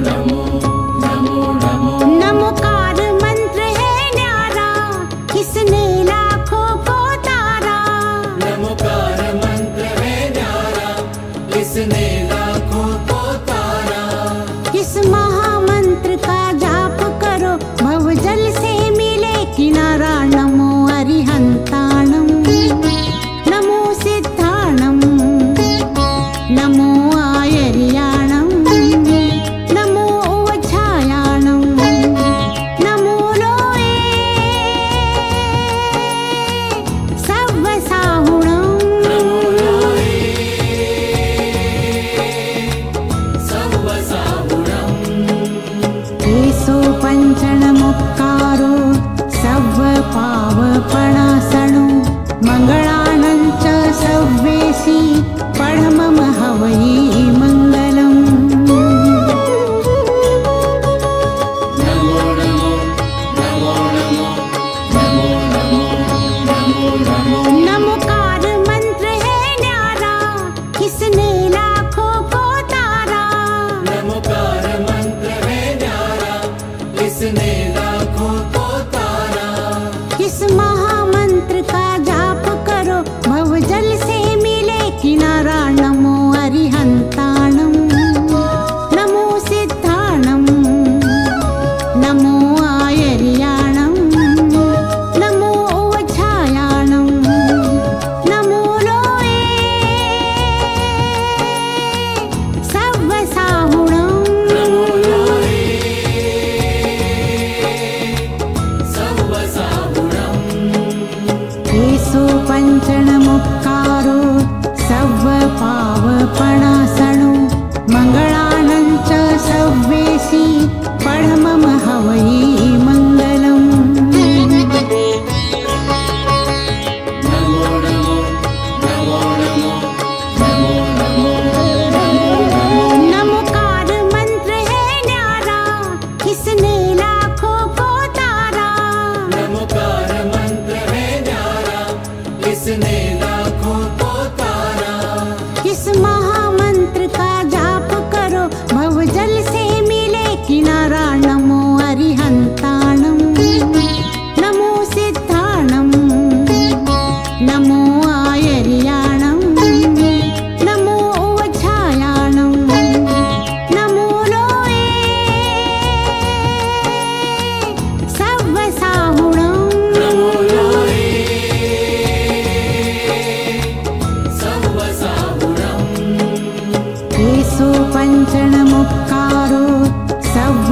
Namo. power मुकार तव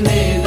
listening.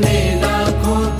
कितने लाखों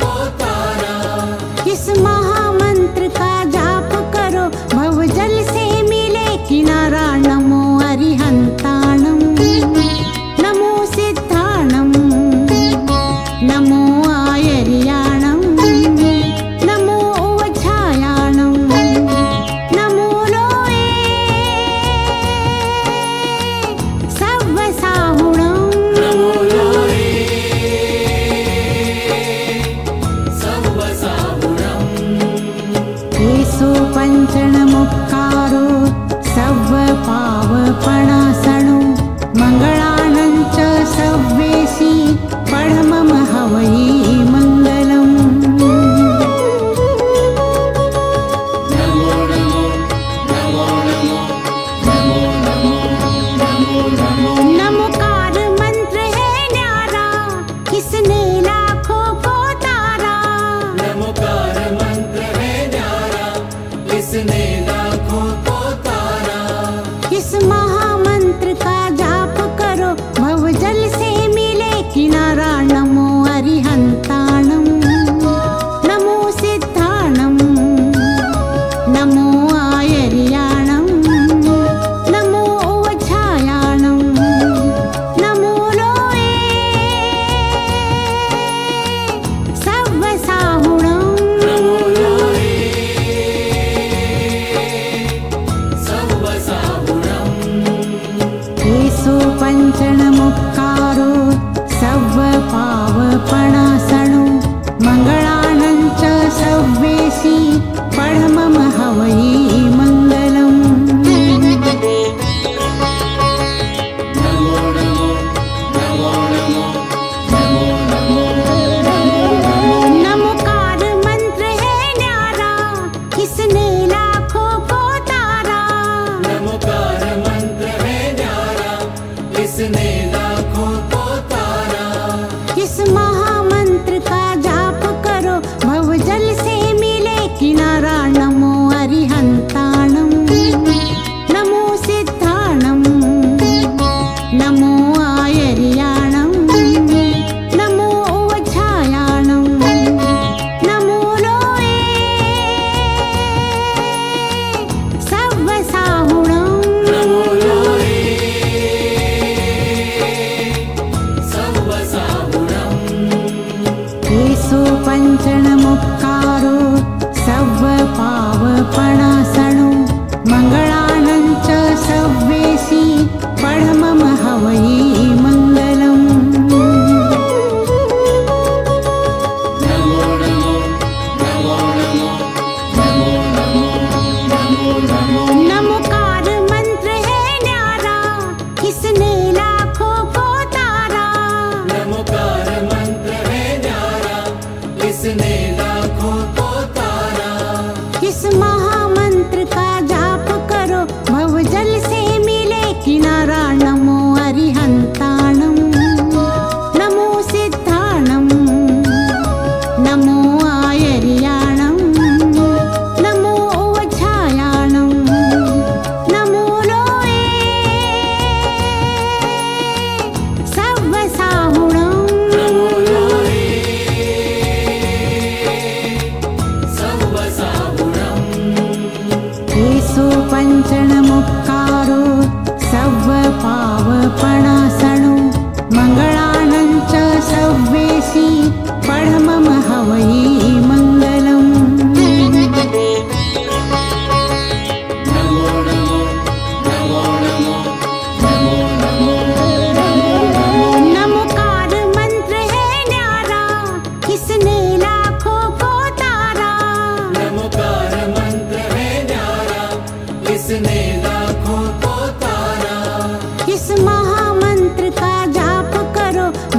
smile.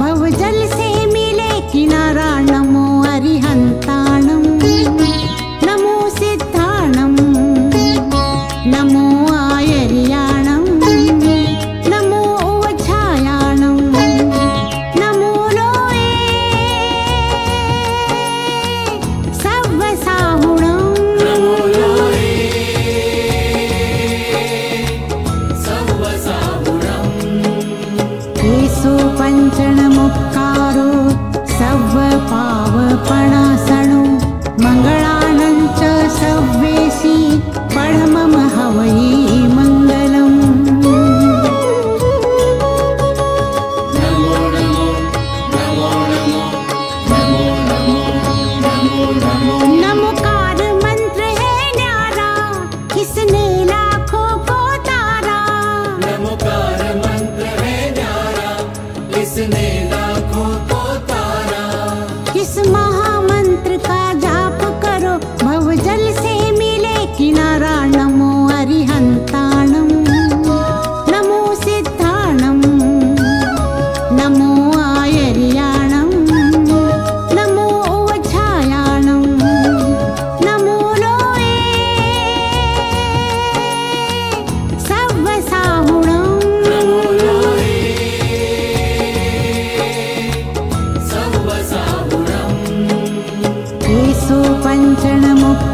भव जल से मिले किनारा। पञ्चणमुख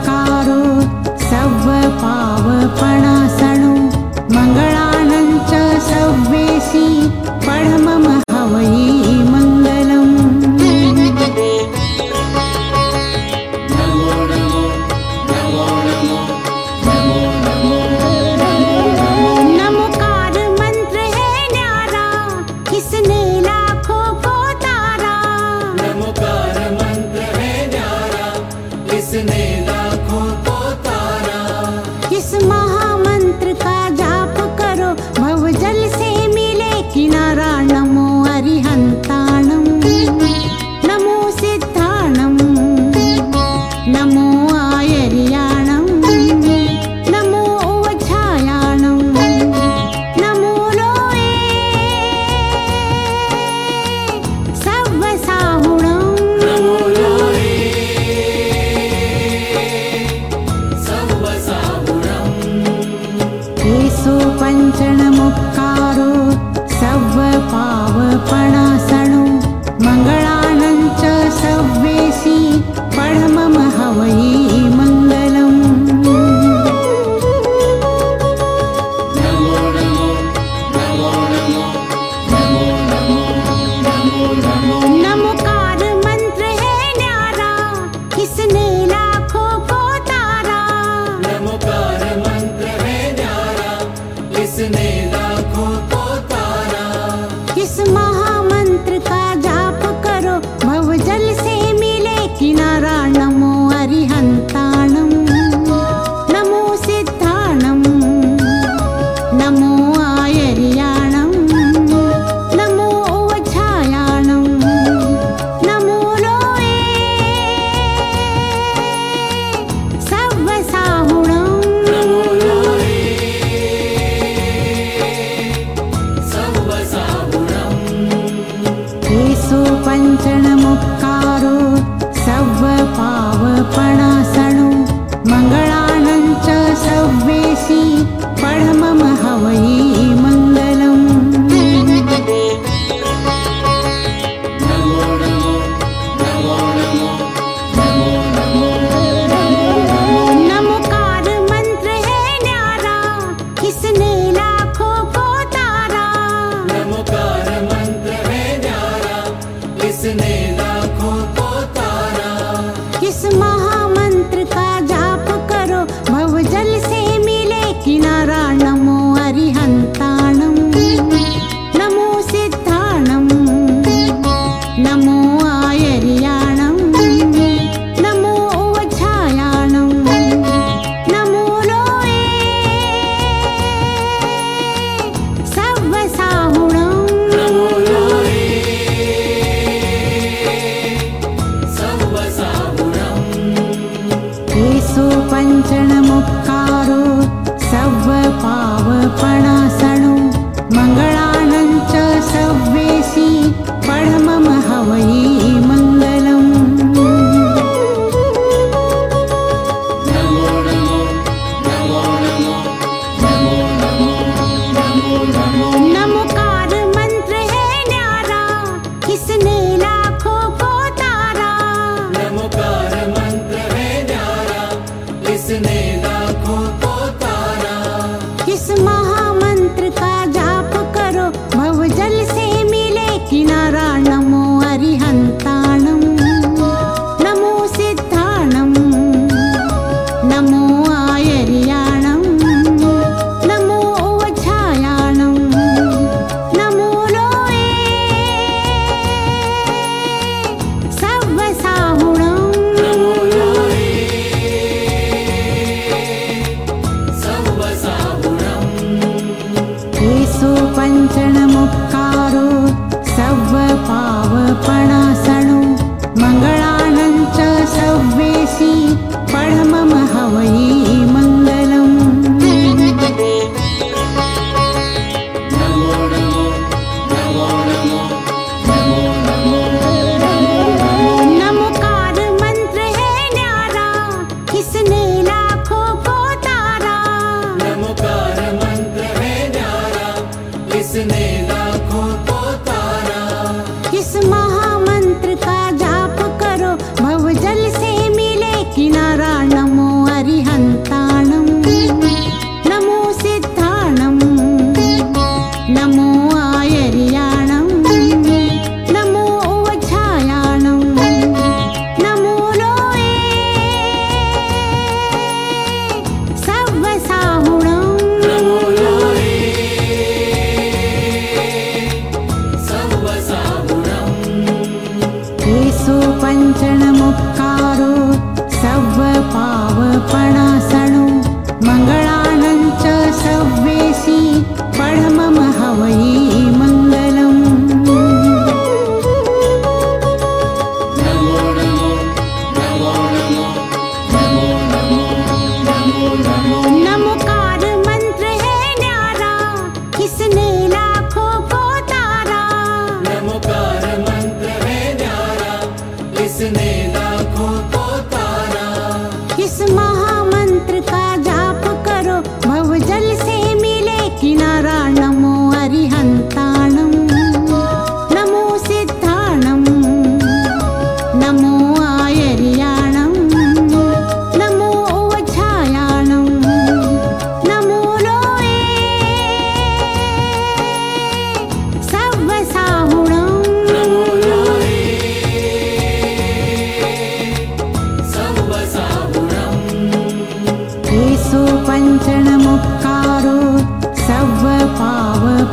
listening.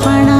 பண